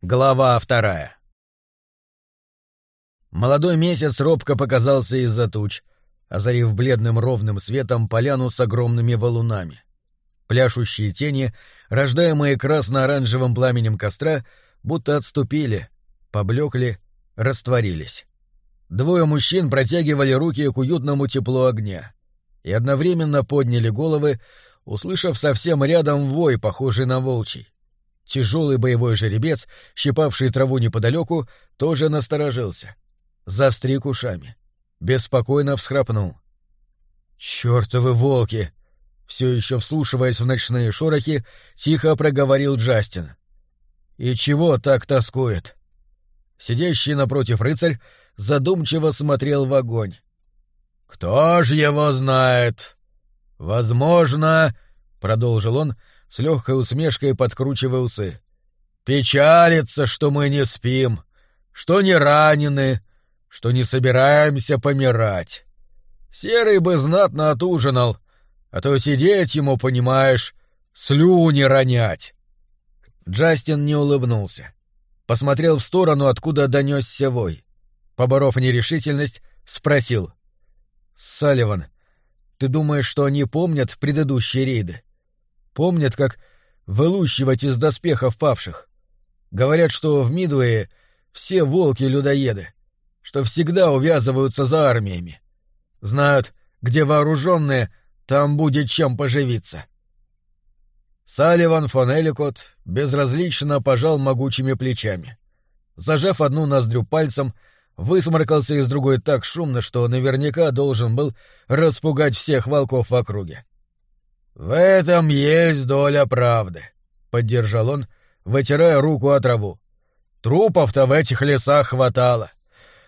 Глава вторая. Молодой месяц робко показался из-за туч, озарив бледным ровным светом поляну с огромными валунами. Пляшущие тени, рождаемые красно-оранжевым пламенем костра, будто отступили, поблекли, растворились. Двое мужчин протягивали руки к уютному теплу огня и одновременно подняли головы, услышав совсем рядом вой, похожий на волчий. Тяжелый боевой жеребец, щипавший траву неподалеку, тоже насторожился. Застриг ушами. Беспокойно всхрапнул. «Чёртовы волки!» Все еще вслушиваясь в ночные шорохи, тихо проговорил Джастин. «И чего так тоскует?» Сидящий напротив рыцарь задумчиво смотрел в огонь. «Кто ж его знает? Возможно, — продолжил он, с легкой усмешкой подкручивая усы. «Печалится, что мы не спим, что не ранены, что не собираемся помирать. Серый бы знатно отужинал, а то сидеть ему, понимаешь, слюни ронять». Джастин не улыбнулся. Посмотрел в сторону, откуда донесся вой. Поборов нерешительность, спросил. «Салливан, ты думаешь, что они помнят предыдущие рейды?» Помнят, как вылущивать из доспехов павших. Говорят, что в Мидуэе все волки-людоеды, что всегда увязываются за армиями. Знают, где вооруженные, там будет чем поживиться. Салливан фон Эликот безразлично пожал могучими плечами. Зажав одну ноздрю пальцем, высморкался из другой так шумно, что наверняка должен был распугать всех волков в округе. «В этом есть доля правды», — поддержал он, вытирая руку от траву. «Трупов-то в этих лесах хватало.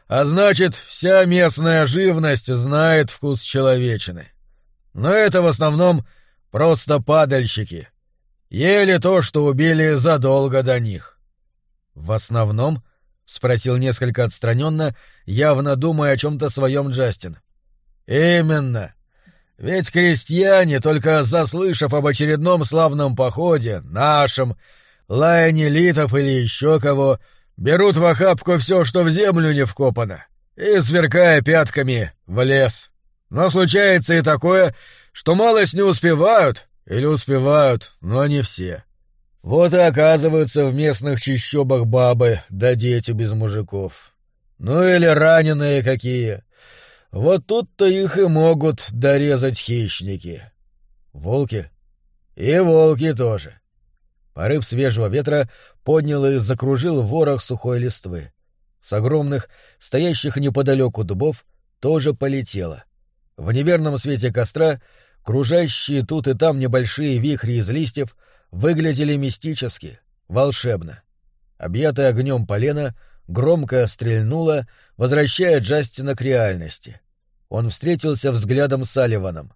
А значит, вся местная живность знает вкус человечины. Но это в основном просто падальщики. Ели то, что убили задолго до них». «В основном?» — спросил несколько отстраненно, явно думая о чем-то своем Джастин. «Именно. Ведь крестьяне, только заслышав об очередном славном походе, нашем, лаяне литов или еще кого, берут в охапку все, что в землю не вкопано, и, сверкая пятками, в лес. Но случается и такое, что малость не успевают, или успевают, но не все. Вот и оказываются в местных чищобах бабы да дети без мужиков. Ну или раненые какие, вот тут-то их и могут дорезать хищники. Волки? И волки тоже. Порыв свежего ветра поднял и закружил ворох сухой листвы. С огромных, стоящих неподалеку дубов, тоже полетело. В неверном свете костра кружащие тут и там небольшие вихри из листьев выглядели мистически, волшебно. Объятое огнем полено громко стрельнуло, возвращая Джастина к реальности. Он встретился взглядом с Салливаном.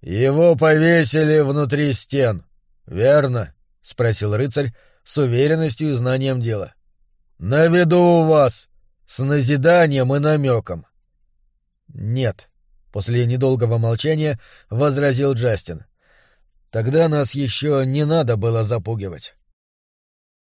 «Его повесили внутри стен, верно?» — спросил рыцарь с уверенностью и знанием дела. «На виду у вас, с назиданием и намеком». «Нет», — после недолгого молчания возразил Джастин. «Тогда нас еще не надо было запугивать.